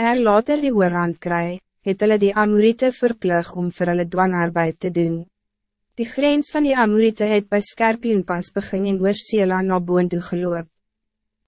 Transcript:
er later die oorhand kry, het hulle die Amorite verplig om vir hulle dwangarbeid te doen. Die grens van die Amorite het by Skerpienpas begin en oor Sela na boon toe geloop.